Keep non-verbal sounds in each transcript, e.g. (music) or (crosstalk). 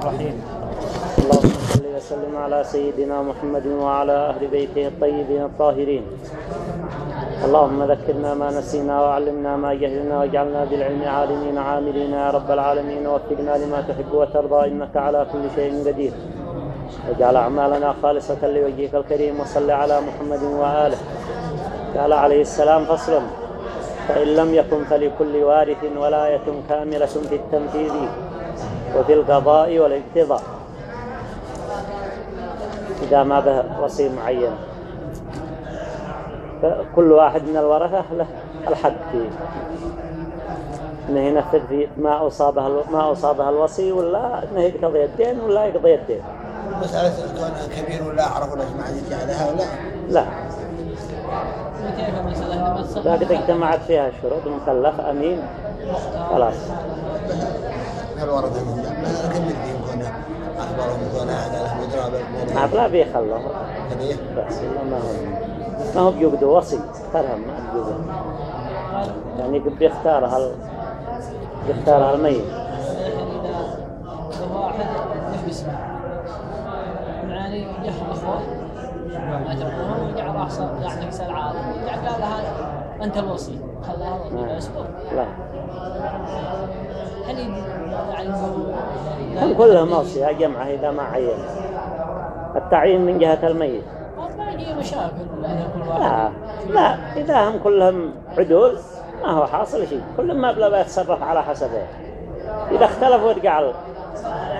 الرحيم. اللهم صل وسلم على سيدنا محمد وعلى أهل بيته الطيبين الطاهرين. اللهم ذكرنا ما نسينا وعلمنا ما جهلنا واجعلنا بالعلم عالمين عاملين يا رب العالمين. ووفقنا لما تحب وترضى إنك على كل شيء قدير. واجعل أعمالنا خالصة لوجهك الكريم وصل على محمد وآله. قال عليه السلام فصل فإن لم يكن فلكل وارث ولاية كاملة في التنفيذ وفي القضاء والاقتضاء إذا ما به وصي معين فكل واحد من الورثة له الحق فيه. انه ينفذ في ما أصابه ما أصابه الوصي ولا انه يقضي الدين ولا يقضي الدين. مسألة كونه كبير ولا أعرف ولا عندي عليها ولا لا. لا. قد اجتمعت فيها الشروط مكلف أمين. خلاص. الورثة من ما كبير دي يكون أخبارهم يكون هذا له مدرى لا بيخلوه بس ما هو ما هو وصي ترهم ما بيقدوا يعني بيختارها ال... بيختارها الميت مش باسمه يعني جه أخوه ما تبقونه وجعل راح صار يعني يسأل عالم جعل قال هذا أنت الوصي خلاها لا هل هم كلهم وصي جمعة إذا ما عين التعيين من جهة الميت. لا لا إذا هم كلهم عدول ما هو حاصل شيء. كل ما بلا بيتصرف على حسبه. إذا اختلفوا يرجع ال-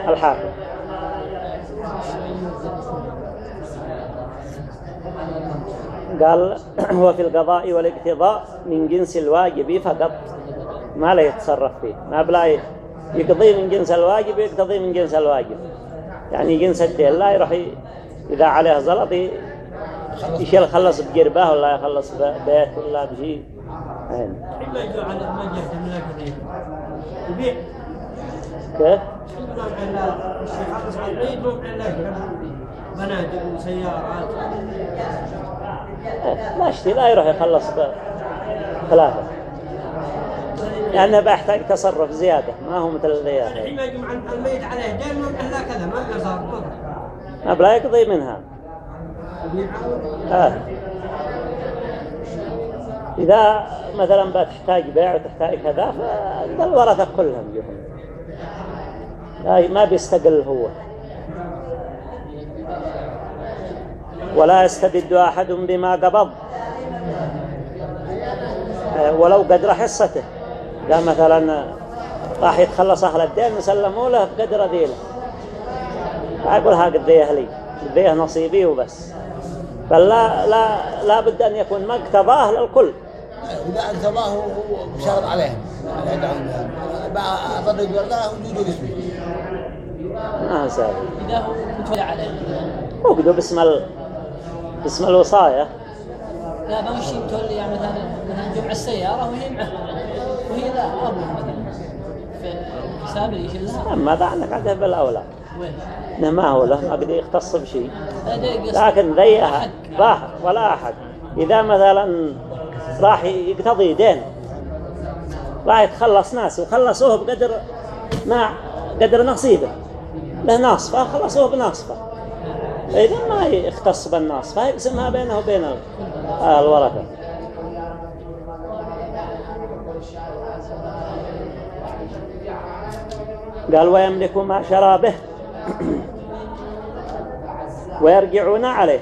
الحاكم. قال (clears throat) هو في القضاء والاقتضاء من جنس الواجب فقط. ما لا يتصرف فيه. ما بلا يقضي من جنس الواجب يقتضي من جنس الواجب يعني جنس الدين لا يروح إذا عليه زلط يشيل خلص بجربه ولا يخلص ببيت ولا بشيء عين. ما يجوا على ما جهد من يبيع كيف؟ يقولون على وسيارات إيه، لا اشتي لا يروح يخلص ثلاثة لأنه بيحتاج تصرف زيادة ما هو مثل ذي الحين ما يجوا عن الميت عليه دين مو على كذا ما صار ما بلا يقضي منها. آه. إذا مثلا بتحتاج بيع وتحتاج كذا فالورثة كلهم. يهم ما بيستقل هو. ولا يستبد أحد بما قبض. آه، ولو قدر حصته. لا مثلا راح يتخلص أهل الدين وسلموا له بقدر ذيله. أقول ها قد ذيه لي قد ذيه نصيبي وبس. بل لا, لا, لا بد أن يكون ما اقتضاه للكل إذا اقتضاه هو بشرط عليهم. أعطى الله وجوده اسمه. ما هو سهل. إذا هو متولى عليه وقدوا باسم ال... باسم الوصاية لا ما هو شيء متولي يعني مثلا مثلا جمع السيارة وهي معه. وهي لا أبوه مثلا في حساب اللي يشيلها أما ذا عنك عده بالأولى وين؟ ما هو له ما قد يختص بشيء لكن حق. ظاهر ولا أحد إذا مثلا راح يقتضي دين راح يتخلص ناس وخلصوه بقدر ما قدر نصيبه له ناصفة خلصوه بناصفة إذا ما يختص بالناصفة يقسمها بينه وبين ال- الورثة قال ويملك ما شرى به. ويرجعون عليه.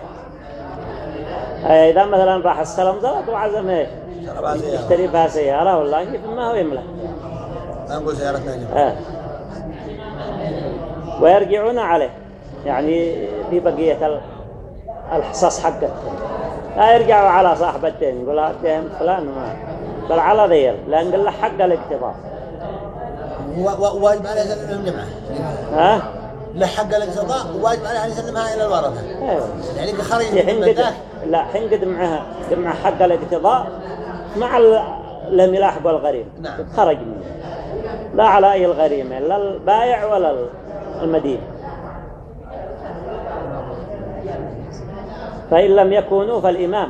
أي إذا مثلا راح استلم زلط وعزم إيش يشتري بها سيارة ولا كيف ما هو يملك؟ نقول سيارة آه. ويرجعون عليه. يعني في بقية ال- الحصص حقته. لا يرجعوا على صاحب الدين يقول هذا دين فلان ما. بل على ذيل لأن قال له حق الاقتضاء وواجب عليه يسلمهم جمعة. ها؟ له حق الاقتضاء وواجب عليه أن يسلمها إلى الورثة أيوه. يعني خرج من ذاك لا حين قد معها جمع حق الاقتضاء مع لم يلاحق الغريم نعم. خرج منه لا على أي الغريمة لا البائع ولا المدين. فإن لم يكونوا فالإمام.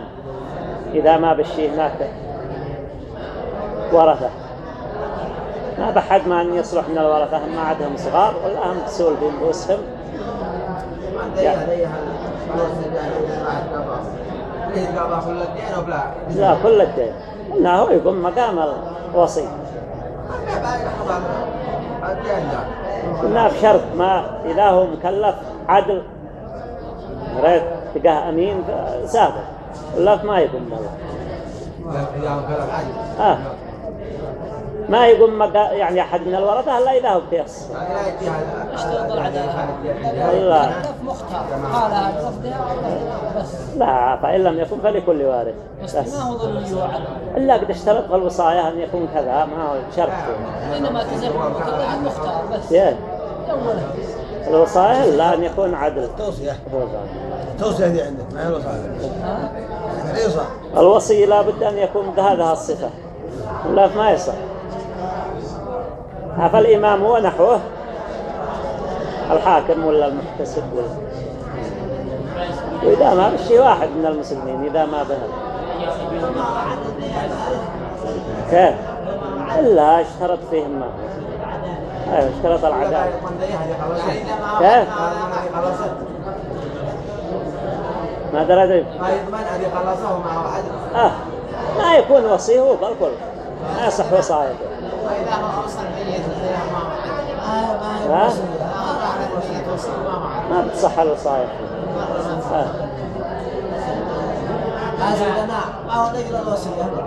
إذا ما بشي هناك ورثة. ما بحد ما أن يصلح من الورثة ما عندهم صغار ولا هم تسول في نفوسهم لا كل الدين. إنه هو يقوم مقام الوصي. قلنا بشرط ما إذا هو مكلف عدل. ريت تلقاه أمين سابق ولا ما يقوم بالله. آه. ما يقوم مقا يعني أحد من الورثة إلا إذا هو بتيص اشترط العدالة الله. مختار قال بس لا فإن لم يكن فلكل وارث. بس. بس ما هو ضروري وعد إلا قد اشترط الوصايا أن يكون كذا ما هو شرط. إنما المكلف المختار بس أولا الوصايا لا أن يكون عدل. توصية. توصية دي عندك ما هي الوصاية ها؟ عيصة الوصي لا بد أن يكون بهذه الصفة. لا ما يصح. فالإمام هو نحوه الحاكم ولا المحتسب ولا وإذا ما بشي واحد من المسلمين إذا ما بهل كيف؟ إلا اشترط فيهم ما أيوة اشترط العدالة. كيف؟ ما درى ما يضمن أن يخلصه مع واحد ما يكون وصيه بالكل ما يصح وصايته. ما؟ ما بتصح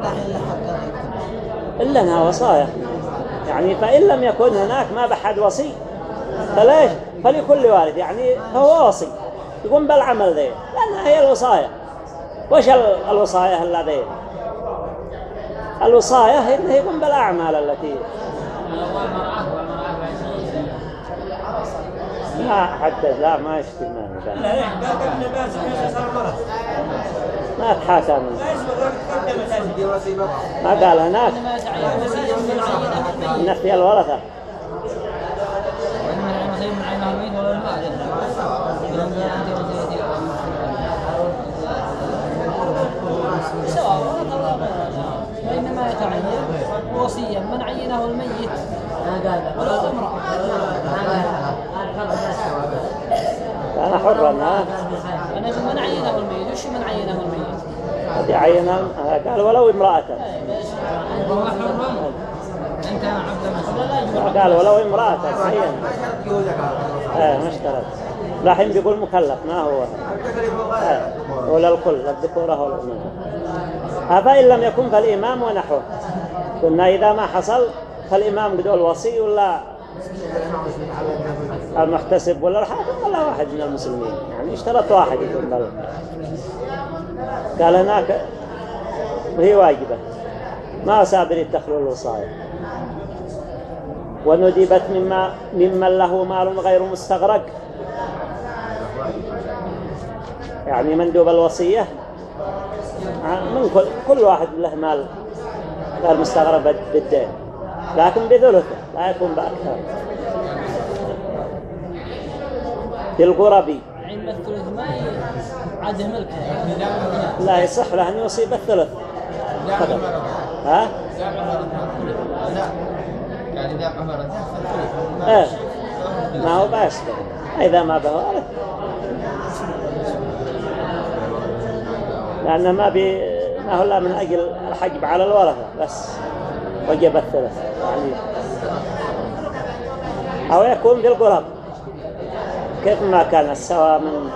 داخل حق إلا أنها وصايا. يعني فإن لم يكن هناك ما بحد وصي. فليش؟ فلكل وارث يعني هو وصي. يقوم بالعمل ذي. لأنها هي الوصايا. وش ال- الوصايا الذي الوصايا هي إنه يقوم بالأعمال التي لا حتى لا ما يشتي ما ما منه دي وصية ما قال هناك نفي الورثة وإنما يعين وصية من عينه الميت ولا المال سواء ورث الله وإنما يتعين وصية من عينه الميت. ولو امرأة كان حرا ها أنا من عينه الميت؟ وش من عينه الميت؟ هذه عينا قال ولو امرأة. هو كان عبدا قال ولو امرأة. عين. إيه ما اشترط. الحين بيقول مكلف ما هو. إيه ولا الكل الذكورة والأنثى فإن لم يكن فالإمام ونحوه. قلنا إذا ما حصل فالإمام قدوا الوصي ولا المحتسب ولا الحاكم ولا واحد من المسلمين. يعني اشترط واحد يكون بل قال هناك وهي واجبة ما سابر يدخلوا الوصايا. وندبت مما ممن له مال غير مستغرق. يعني مندوب الوصية. من كل, كل واحد له مال. غير مستغرق بالدين لكن بثلثه لا يكون بأكثر. في القربي علم الثلث ما عاد ملك لا يصح له أن يصيب الثلث. فقط. ها؟ يعني إذا إيه ما هو بأسكر إذا ما به لأن ما بي ما هو لا من أجل الحجب على الورثة بس وجب الثلث. يعني أو يكون بالقرب. كيف ما كان السواء من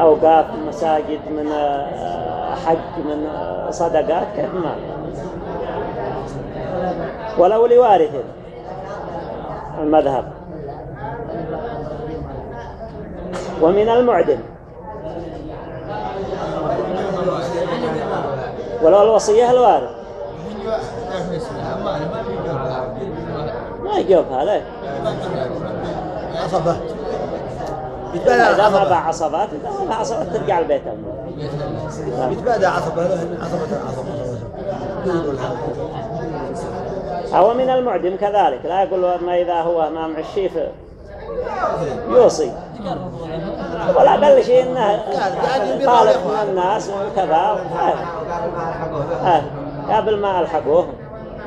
أوقاف من مساجد من آه، حج من آه، صدقات كيف ما. ولو لوارث المذهب. ومن المعدم. ولو الوصية الوارث ما يجوبها ليه عصبة. إذا يتبادى ما باع عصبات إذا ما باع عصبات ترجع البيت يتبادى عصبة. عصبة عصبة أو من المعدم كذلك. لا يقول ما إذا هو أمام الشيف يوصي. ولا قال شيء إنه طالب من الناس وكذا آه. آه. قبل ما ألحقوه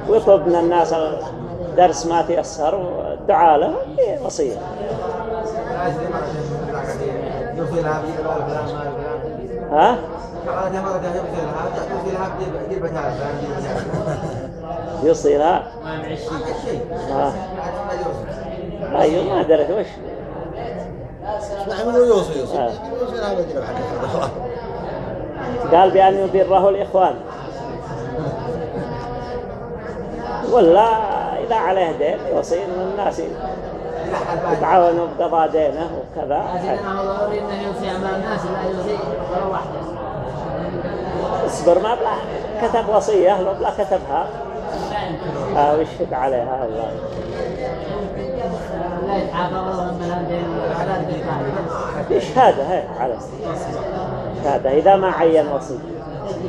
ويطلب من الناس درس ما تيسر والدعاء له وصية ها؟ يوصي لها ما معي شيء. ها ما يوصي ما درت وش. يوصي يوصي قال بأن يبره الإخوان. ولا إذا عليه دين يوصي إن الناس. يتعاونوا بقضاء دينه وكذا. لكن أنه يوصي أمام الناس لا يوصي اصبر ما بلا كتب وصية لو بلا كتبها. آه عليها الله. شهادة هي على شهادة إذا ما عين وصي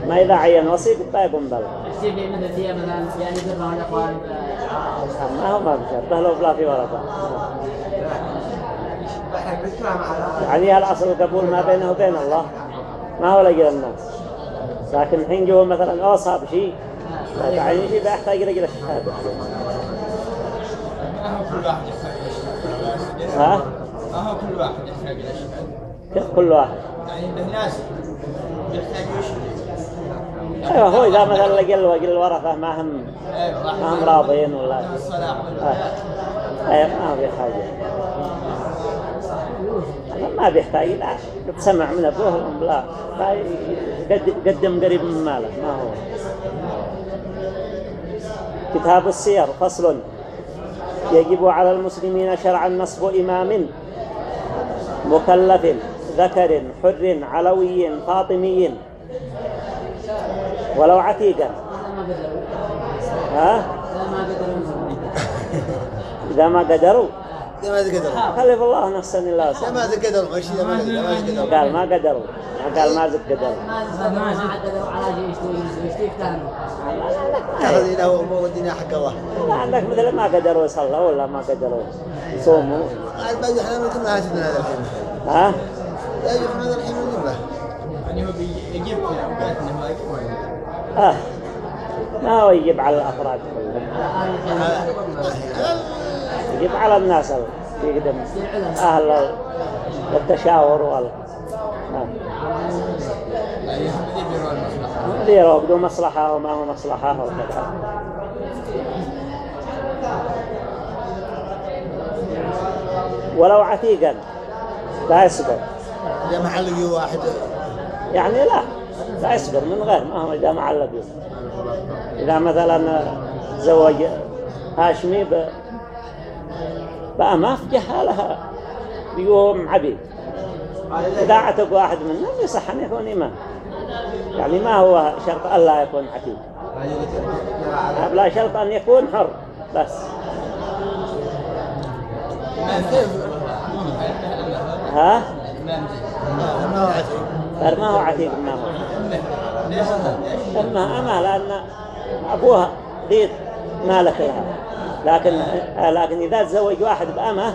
ما إذا عين وصي بقى يقوم بلا ما هو ما بشرطه لو بلا في ورقة يعني الأصل القبول ما بينه وبين الله؟ ما هو لقي الناس. لكن الحين جوا مثلا أوصى بشيء لا تعين شيء بيحتاج رجل الشهادة. ها؟ ما هو كل واحد يحتاج إلى شهادة كل واحد؟ يعني عنده ناس يحتاجوا يشهدوا أيوة هو إذا مثلا لقى الوقت الورثة ما هم أيوه واحد ما هم راضين ولا آه. أيوة. ما في حاجة. ما بيحتاج لا قد سمع من أبوه الأم لا قدم قريب من ماله ما هو. كتاب السير فصل. يجب على المسلمين شرعا نصب إمام مكلف ذكر حر علوي فاطمي ولو عتيقا. ها؟ لا ما قدروا. ما قدروا ما قدر خلف الله ما قدر ماشي ما قدر ما قدر قال ما قدروا ما قال ما زد قدروا ما ما ما قدروا على شيء يشتري كانوا تاخذ له حق الله. لا عندك مثل ما قدروا يصلوا ولا ما قدروا يصوموا ما إحنا من كنا هاتنا هذا الحين. ها؟ لا يحمد الحين من جمله يعني هو بيجيب اوقاتنا ما يكون. ما هو يجب على الأفراد. كلهم يجب على الناس يقدم أهل التشاور وال يديروا المصلحة اللي يراقبوا مصلحة وما هو مصلحة وكذا ولو عتيقا. لا يصبر إذا محل يجي واحد. يعني لا لا يصبر من غير ما هو إذا ما علق إذا مثلا زوج هاشمي ب... بأماف جهالها بيوم عبيد. إذا عتق واحد منهم يصح أن يكون إمام. يعني ما هو شرط ألا يكون عتيق. لا شرط أن يكون حر بس. ها؟ ما هو عتيق ما هو. ما أما أما لأن أبوها بيت مالك لها. لكن لكن إذا تزوج واحد بأمه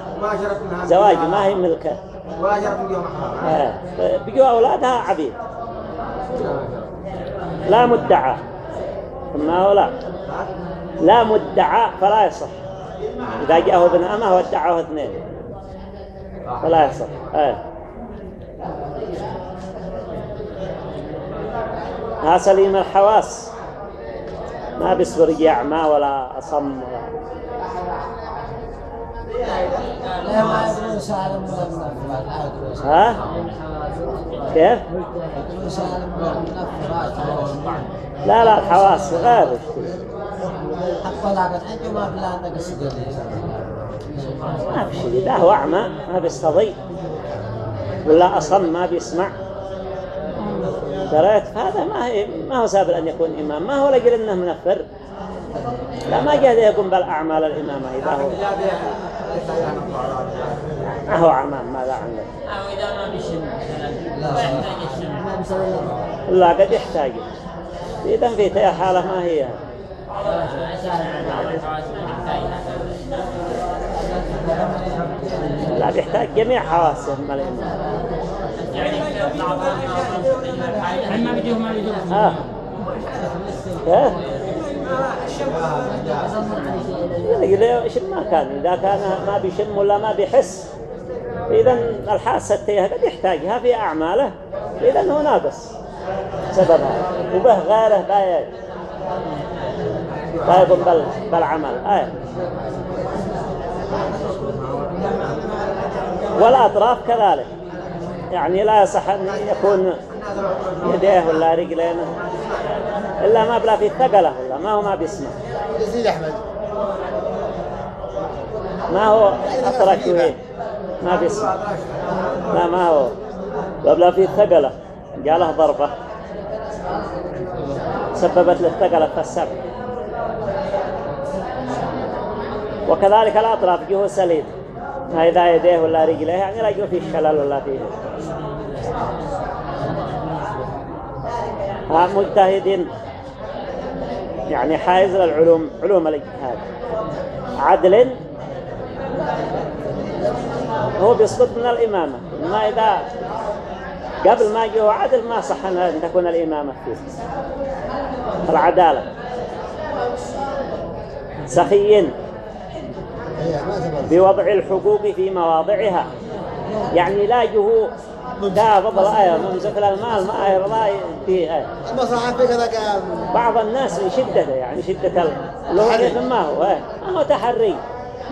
زواج ما هي ملكه. حرام. آه، أولادها عبيد. لا مدعى. ما هو لا. لا مدعى فلا يصح. إذا جاءه ابن أمه وادعاه اثنين. فلا يصح. آه. ها سليم الحواس. ما بيصبر يعمى ولا أصم ولا ها؟ كيف؟ لا لا الحواس غير ما في شيء لا هو أعمى ما بيستضي ولا أصم ما بيسمع. دريت؟ هذا ما هي ما هو سابق أن يكون إمام. ما هو لقل إنه منفر. لا ما جاء يقوم بالأعمال الإمامة إذا هو ما هو عمام ماذا عندك أو إذا ما لا قد يحتاج. إذا في تي حالة ما هي. لا بيحتاج جميع حواسه من الإمام ما بيجوا ما بيجوا ها كيف يشم ما كان إذا كان ما بيشم ولا ما بيحس إذا الحاسة قد يحتاجها في أعماله إذا هو ناقص سببها. وبه غيره بايد بل بالعمل. آه. والأطراف كذلك. يعني لا يصح أن يكون يديه ولا رجلينه إلا ما بلا في الثقلة ولا ما هو ما بيسمع. يزيد أحمد. ما هو أطرش وهي ما بيسمع. لا ما هو. وبلا في الثقلة. جاله ضربة. سببت في السبع وكذلك الأطراف جهه سليم. إذا يديه ولا رجليه يعني لا يجوا فيه شلل ولا فيه ها مجتهد يعني حائز للعلوم علوم الاجتهاد. عدل. هو بيسقط من الإمامة. ما إذا قبل ما جه عدل ما صح أن تكون الإمامة فيه. العدالة. سخي هي ما تبغى بوضع الحقوق في مواضعها. يعني لا جهو دا فضل آية ممسك للمال ما يرضى فيه في قام بعض الناس شدته يعني شدة ال- اللي هو ما هو آية ما تحري.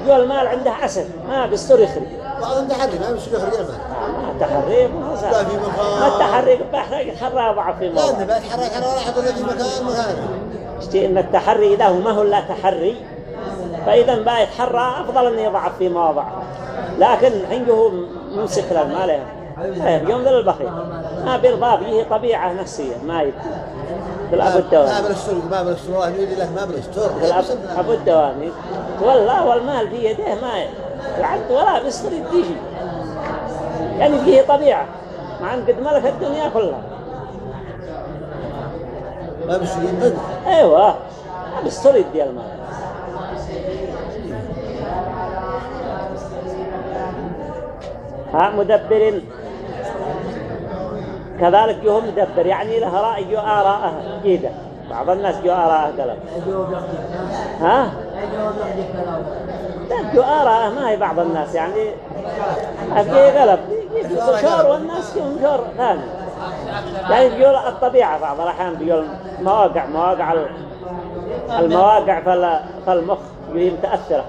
جو المال عنده عسر ما بيستر يخرج. بعضهم تحري ما يمشي يخرج المال. ما تحري ما هو لا سهل. في مكان. ما التحري بيحتاج يتحرى ضعف في لا الموضوع ولا لك مكان مكانه اشتي إن التحري هو ما هو لا تحري. فإذا بقى يتحرى أفضل انه يضعف في مواضعه لكن عنده ممسك للمال يعني يوم ذا البخيل ما بيرضى به طبيعة نفسية ما يبي في الأب ما الدواني بالستور ما بالستور والله يقول لك ما الاب ابو الدواني والله والمال في يده ما العبد ولا بيصير يديشي يعني فيه طبيعة. مع أن قد ملك الدنيا كلها. ما بالستور يمد أيوه. ما بيصير يدي المال. ها مدبر. كذلك جو مدبر يعني له رأي جو آراءه. جيدة بعض الناس جو آراءه قلب ها؟ جو آراءه ما هي بعض الناس يعني في قلب شور والناس يوم شور ثاني. يعني بيقول الطبيعة بعض الأحيان بيقول مواقع مواقع ال- المواقع فال- فالمخ بيجي متأثرة.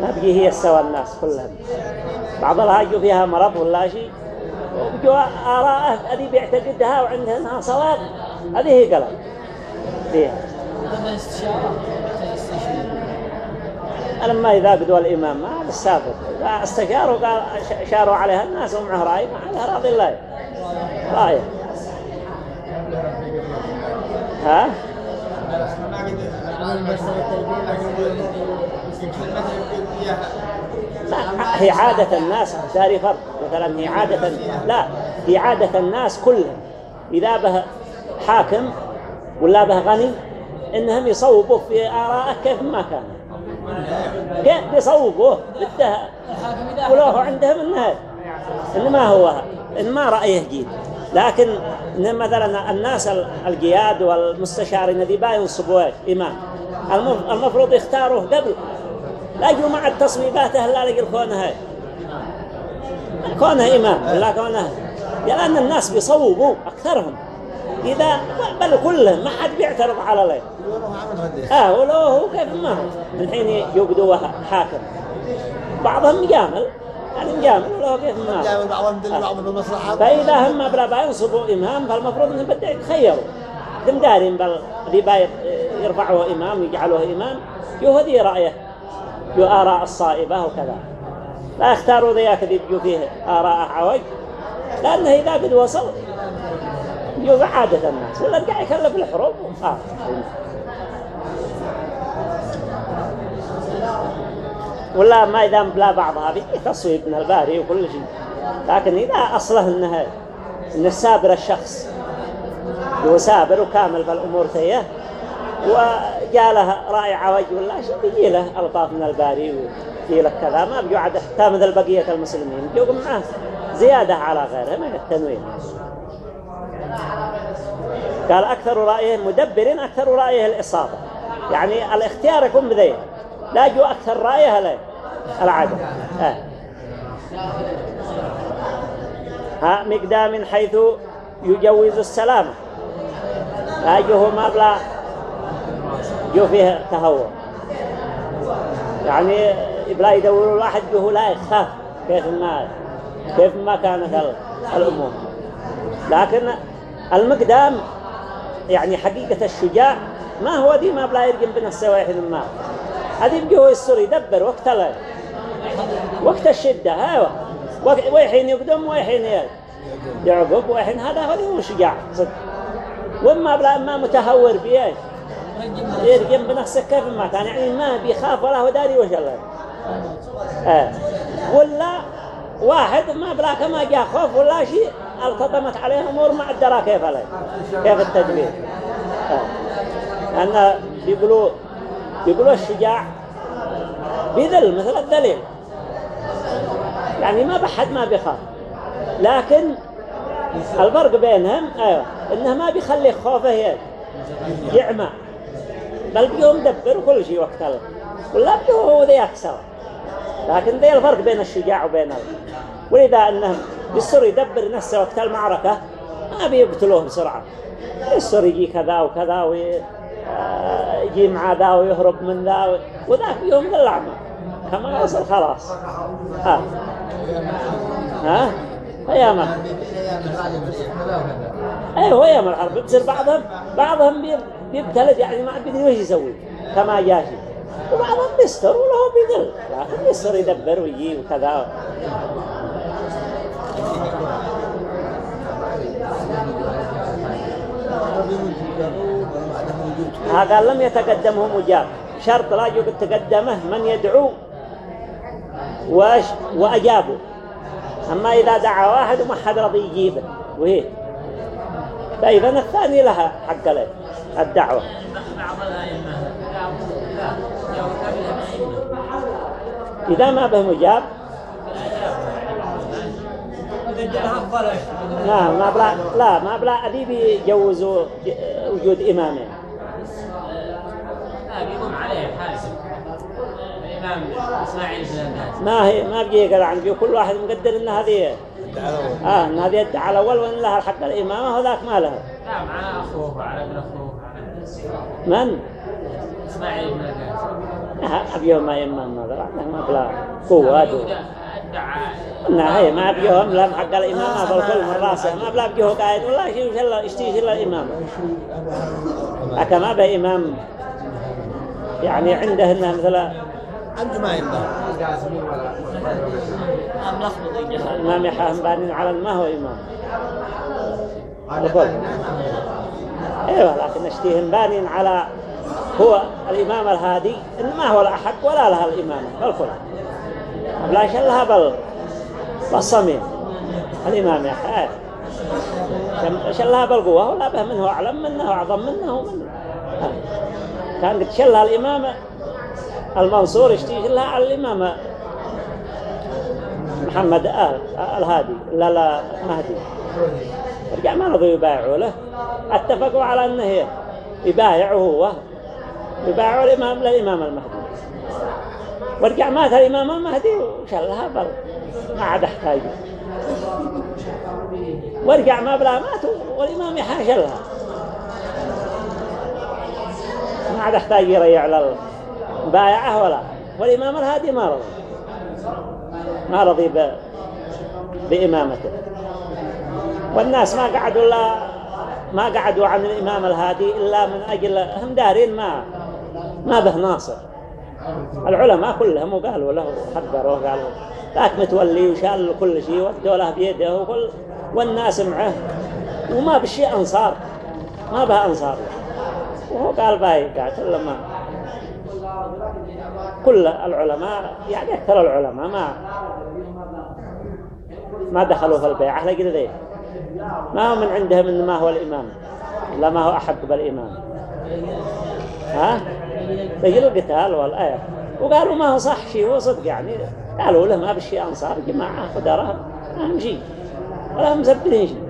ما بيجي هي سوى الناس كلهم. بعض الهاجوا فيها مرض ولا شيء. وبيجوا آراءه هذه بيعتقدها وعندها إنها صواب. هذه هي قلب فيها. لما إذا قدوا الإمام ما إذا استشاروا قال شاروا عليها الناس ومعه رأي ما عليها راضي الله. رأيه ها؟ لا هي عادة الناس داري فرق مثلا هي عادة لا هي عادة الناس كلهم. إذا به حاكم ولا به غني إنهم يصوبوا في آراءه كيف ما كان. كيف بيصوبوه بده ولوه عندهم إنه إن ما هو إن ما رأيه جيد. لكن مثلا الناس ال- القياد والمستشارين الذي با ينصبوا إمام. المف- المفروض يختاروه قبل. لا يجوا مع التصويباته لا لقي كونه هاي. كونه إمام ولا كونه لأن الناس بيصوبوا أكثرهم. إذا بل كلهم ما حد بيعترض على ليه. آه ولو هو كيف ما هو. من حين يقدوا حاكم. بعضهم مجامل يعني مجامل ولو كيف ما هو. جاب بعضهم دل بعضهم المصلحة فإذا هم بلا با ينصبوا إمام فالمفروض أنهم بدأ يتخيروا هم دارين بل ذي با يرفعوا إمام ويجعلوه إمام. هذه رأيه. يو آراء الصائبة وكذا. لا يختاروا ذيك ذي يجوا فيه آراء عوج لأنه إذا قد وصل يو عادة الناس ولا قاعد يكلف الحروب. آه. ولا ما إذا بلا بعضها تصويب من الباري وكل شيء. لكن إذا أصله إنها إن سابر الشخص هو سابر وكامل في الأمور تيه وجاء له رأي عوج ولا شيء بيجي له؟ ألطاف من الباري ويجي له كذا ما بيقعد حتى مثل بقية المسلمين. بيقوم معه زيادة على غيره ما التنوين قال أكثر رأيه مدبر أكثر رأيه الإصابة. يعني الاختيار يكون بذي لا جو أكثر رأيه له العادة آه. ها مقدام حيث يجوز السلامة. لا جو ما بلا جو فيه تهور. يعني بلا يدوروا الواحد جو لا يخاف كيف ما كيف ما كانت ال- الأمور. لكن المقدام يعني حقيقة الشجاع ما هو دي ما بلا يرقم بنفسه واحد ما هذه بجوه السر يدبر وقت ال- وقت الشدة وقت- ويحين يقدم ويحين يعقب ويحين هذا هو شجاع. صدق وما بلا ما متهور بيه. يرقم بنفسه كيف ما كان. يعني ما بيخاف ولا هو داري وش الله. آه. ولا واحد ما بلا كما جاء خوف ولا شيء التطمت عليه أمور ما ادرى كيف عليه. كيف التدبير آه. لأن بيقولوا بيقولوا الشجاع بذل مثل الذليل. يعني ما بحد ما بيخاف لكن الفرق بينهم أيوه إنه ما بيخلي خوفه يعمى. بل بيهم دبر وكل شيء وقت الله ولا بيه هو ذي أكثر لكن ذي الفرق بين الشجاع وبين ال... ولذا أنهم يصير يدبر نفسه وقت المعركة ما بيقتلوه بسرعة. يصير يجي كذا وكذا ويجي مع ذا ويهرب من ذا و... وذاك يوم ذا الأعمى. كما يصل خلاص. ها. ها؟ هيا ما. أيوه أيام الحرب بتصير بعضهم بعضهم بيب- بيبتلد يعني ما بيدري وش يسوي. كما جاشي وبعضهم بيستر وله بيذل لكن بيستر يدبر ويجي وكذا. قال لم يتقدمه مجاب. شرط لا يقد تقدمه من يدعو واش وأجابه. أما إذا دعا واحد وما حد رضي يجيبه. وهي. فإذا الثاني لها حق له. الدعوة. إذا ما به مجاب. لا ما بلا لا ما بلا أبي بيجوزوا وجود إمامين الناس ما هي ما بيجي قال عن كل واحد مقدر إن هذه آه إن هذه الدعاء الأول وإن لها الحق الإمامة وذاك ما لها. لا مع أخوه وعلى ابن أخوه. من? إسماعيل آه، أبيهم ما إمام ما ذا ما بلا قوة لا هي ما بيهم لهم حق الإمامة بالكل من راسه ما بلا بيوه قاعد. والله شيء شلا اشتي شلا الإمامة لكن ما به إمام. يعني عنده إنه مثل أنت ما الجهل الإمام. يحيى بانين على ما هو إمام بالكل. أيوه لكن اشتيهم بانين على هو الإمام الهادي إن ما هو الاحق ولا لها الإمامة بالكل لا شلها بل بالصميم الإمام يحيى شم- شلها بالقوه ولا به منه أعلم منه أعظم منه ومنه كان قد شلها الامام المنصور يشتي شلها على الامام محمد آل الهادي لا لا مهدي. رجع ما رضوا يبايعوا له. اتفقوا على أنه يبايعه هو. يبايعوا الإمام للامام المهدي. ورجع مات الإمام المهدي وشلها بل ما عاد أحتاج. ورجع ما بلا مات والإمام يحيى شلها ما عاد أحتاج يريع له بايعه ولا. والإمام الهادي ما رضي ما رضي ب... والناس ما قعدوا لا ما قعدوا عن الإمام الهادي إلا من أجل هم دارين ما ما به ناصر. العلماء كلهم وقالوا له حذروا قالوا ذاك متولي وشال كل شيء ودوا له بيده وكل والناس معه. وما بشيء أنصار ما به أنصار. وهو قال باي قاتل لما كل العلماء يعني أكثر العلماء ما ما دخلوا في البيعة لقد ذي ما هو من عندهم إن ما هو الإمام؟ لا ما هو أحق بالإمام ها؟ تجي القتال والآية وقالوا ما هو صح شيء هو صدق يعني. قالوا له ما بشي أنصار جماعة قدرها أهم شيء. ولا مسبدين شيء.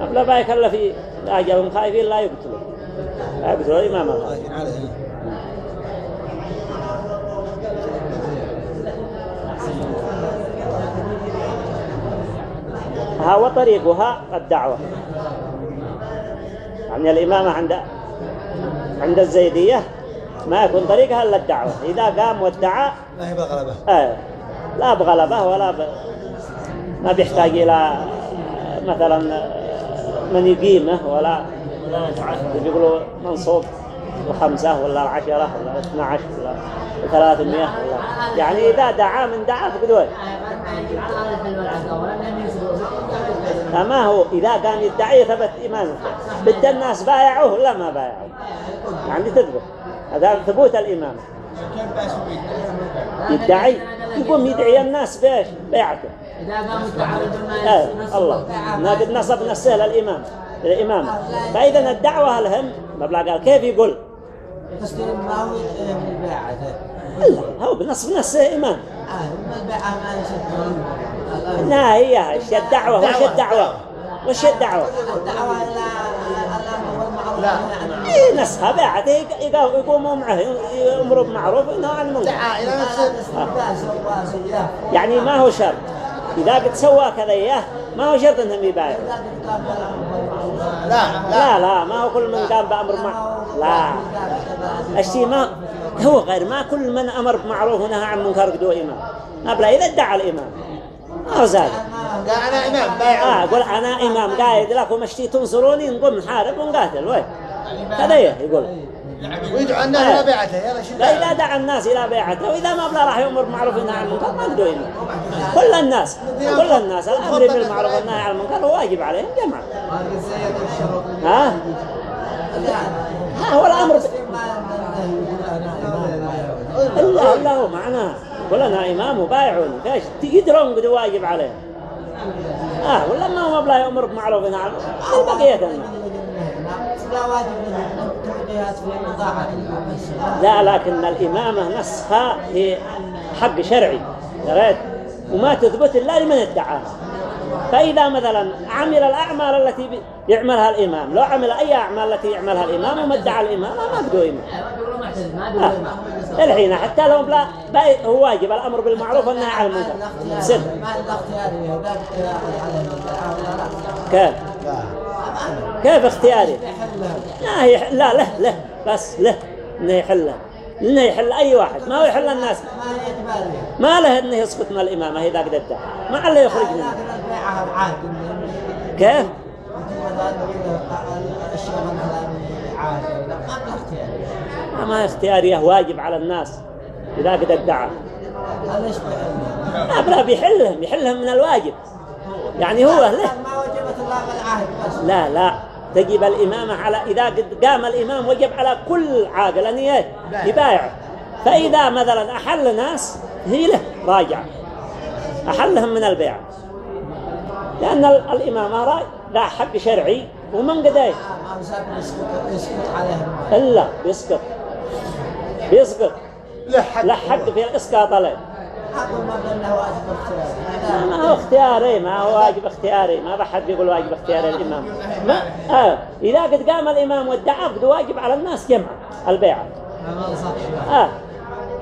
أبلا بايك الله في أجلهم خايفين لا يقتلوا يقتل الإمام الغالب وطريقها الدعوة. يعني الإمامة عند عند الزيدية ما يكون طريقها إلا الدعوة. إذا قام وادعى ما هي بالغلبة آه. لا بغلبة ولا ب... ما بيحتاج إلى مثلا من يقيمه ولا يقولوا منصوب الخمسة ولا العشرة ولا اثنى عشر ولا ثلاثمية ولا يعني إذا دعا من دعا فقدوه ما هو إذا قام يدعي ثبت إيمانه. بد الناس بايعوه ولا ما بايعوه؟ يعني تثبت هذا ثبوت الإمام يدعي. يقوم يدعي الناس بإيش؟ بيعته. إذا قاموا التعاون آه الله. ناقد نصب نفسه للإمام الإمام فإذا الدعوة الهم مبلغ قال كيف يقول؟ تسليم ما هو من البيعة لا هو بنصب نفسه إمام آه من البيعة ما يشد لا هي إيش الدعوة وش الدعوة؟ وش الدعوة؟ الدعوة لا. إيه نسخة باعته يق- يقوموا معه يأمروا بمعروف وينهوا عن المنكر. نفس يعني ما هو شرط. إذا قد سوى كذا إياه ما هو شرط أنهم يبايعوا. لا لا. لا ما هو كل من قام بأمر مع لا. الشيء ما هو غير ما كل من أمر بمعروف ونهى عن منكر قدوة إمام. أبلا إذا ادعى الإمام. ما هو زاد أنا إمام بايع آه قول أنا إمام قايد لكم اشتي تنصروني نقوم نحارب ونقاتل وين هذا إيه يقول ويدعو الناس إلى بيعته يلا شو فإذا دعا الناس إلى بيعته وإذا ما بلا راح يأمر بالمعروف والنهي عن المنكر ما إمام كل الناس كل الناس الأمر بالمعروف والنهي عن المنكر هو واجب عليهم جمعا ها ها هو. إلا إلا هو معناه كلنا إمام وبايعون فايش يدرون قد واجب عليهم آه ولا ما هو بلا يأمر بمعروف. المنكر البقية الناس لا لكن الإمامة نسخة هي حق شرعي. دريت وما تثبت إلا لمن ادعاها. فإذا مثلا عمل الأعمال التي يعملها الإمام لو عمل أي أعمال التي يعملها الإمام وما ادعى الإمام ما بدو إمام آه. الحين حتى لو بلا باي- هو واجب الأمر بالمعروف والنهي عن المنكر سر على لا كيف كيف اختياري لا لا له له بس له انه يحلها انه يحل أي واحد. ما هو يحل الناس؟ ما له إنه يسقط من الإمامة اذا قد ادعى ما عليه يخرج منه. كيف؟ لا ما اختياريه واجب على الناس. اذا قد ادعى بلا بيحلهم يحلهم من الواجب. يعني هو له. ما وجبت الله بالعهد بس لا لا. تجب الإمامة على إذا قد قام الإمام وجب على كل عاقل أن يبايع فإذا مثلا أحل ناس هي له راجع. أحلهم من البيع. لأن ال- الإمامة را- ذا حق شرعي ومن قداي ما مسافر يسكت يسكت عليهم إلا بيسقط بيسقط له حق. لا حق في الإسقاط عليه. ما هو اختياري ما هو واجب اختياري ما بحد يقول واجب اختياري الإمام ما آه. إذا قد قام الإمام وادعى قد واجب على الناس جمع البيعة آه.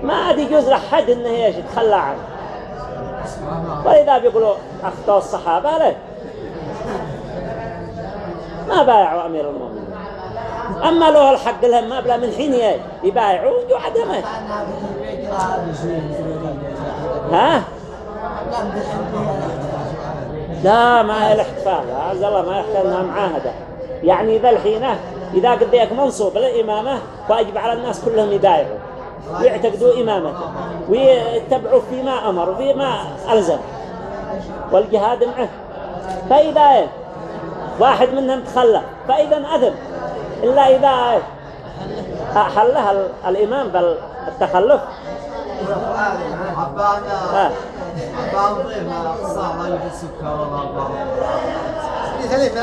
ما عاد يجوز لحد إنه إيش يتخلى عنه ولذا بيقولوا اخطأوا الصحابة ليه ما بايعوا أمير المؤمنين أما له الحق لهم ما بلا من حين يبايعوا وعدم ها؟ لا ما هي الاحتفال عز الله ما يحتاج إنها معاهدة. يعني ذا الحينة إذا قديك منصوب للإمامة واجب على الناس كلهم يبايعوا ويعتقدوا إمامته ويتبعوا فيما أمر وفيما ألزم. والجهاد معه. فإذا إيه؟ واحد منهم تخلى فإذا أذن إلا إذا إيه؟ حلها ال- الإمام بالتخلف عبان ما ولا ثلاث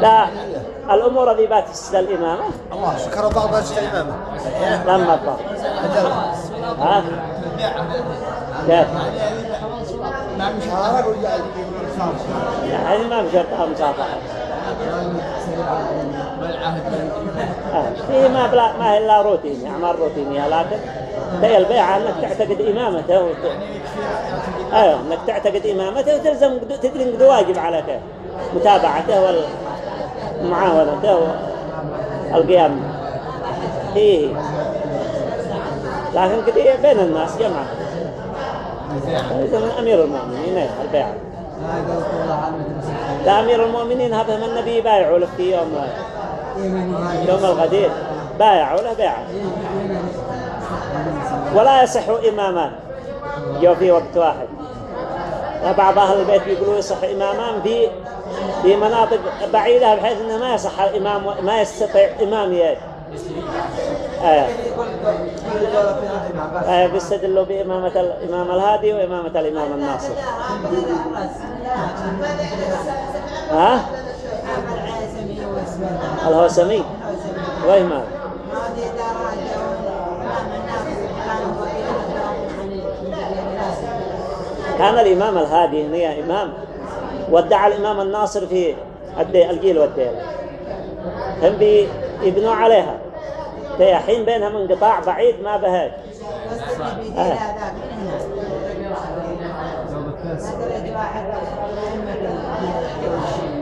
لا الأمور اللي بات تسد الإمامة. الله سكر بعض بس الإمامة. لما الضغط ها؟ كيف مشارك وجاء يعني ما بشرطها مصافحة. فيه ما بلا ما هي إلا روتيني أعمال روتينية لكن هي البيعه إنك تعتقد إمامته وت... أيوه إنك تعتقد إمامته وتلزم تدري قد واجب عليك متابعته ومعاونته والقيام. هي هي لكن قد إيه بين الناس جمعة. إذا من أمير المؤمنين إيه، لا أمير المؤمنين هذا من النبي؟ بايعوا له في يوم يوم الغدير. بايعوا له بيعة. ولا يصح إمامان. جو في وقت واحد. بعض أهل البيت يقولوا يصح إمامان في في مناطق بعيدة بحيث أنه ما يصح الإمام ما يستطيع إمام يه آه. آه بيستدلوا بإمامة الإمام الهادي وإمامة الإمام الناصر. ها؟ الهوسمي. وإمام كان الإمام الهادي هنا إمام. وادعى الإمام الناصر في الجيل والديل. هم بيبنوا عليها. في حين بينهم انقطاع بعيد ما بهاج آه.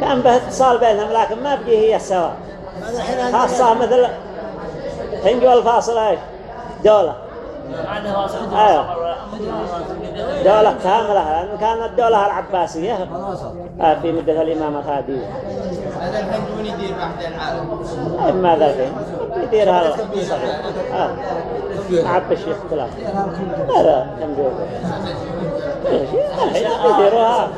كان به اتصال بينهم لكن ما بقي هي سوا خاصة مثل هنجوا الفاصلة إيش دولة أيوه دولة كاملة كانت الدولة العباسية. آه في مدة الإمام الهادي هذا الحين من يدير واحد العالم إما ذا الحين يدير هذا. آه. عب الشيخ ثلاث هذا كم دولة الحين يديروها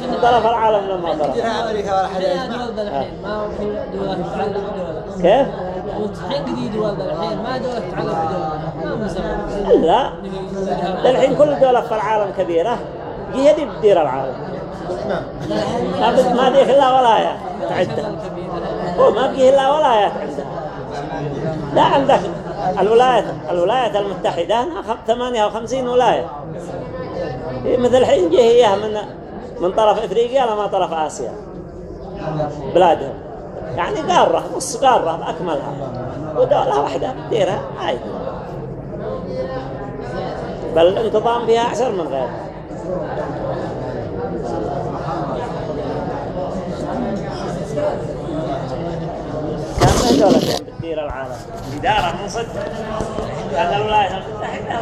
من طرف العالم لما طرف أمريكا ولا حد لا دول ذا الحين ما في دولة تتعلق بدولة كيف؟ والحين جديد ذا الحين؟ ما دولة ما مسمى لا. الحين كل دولة في العالم كبيرة. هي دي بتدير العالم ما بد- ما ديك إلا ولاية تعدها. هو ما بقيه إلا ولايات عندها لا عندك. الولايات الولايات المتحدة هنا خم- 58 ولاية. هي مثل الحين جه هي من من طرف إفريقيا لما طرف آسيا. بلادهم. يعني قارة نص قارة بأكملها ودولة واحدة تديرها عادي بل الانتظام فيها أحسن من غيرها كان دولتين بتدير العالم؟ إدارة من صدق. كان الولايات المتحدة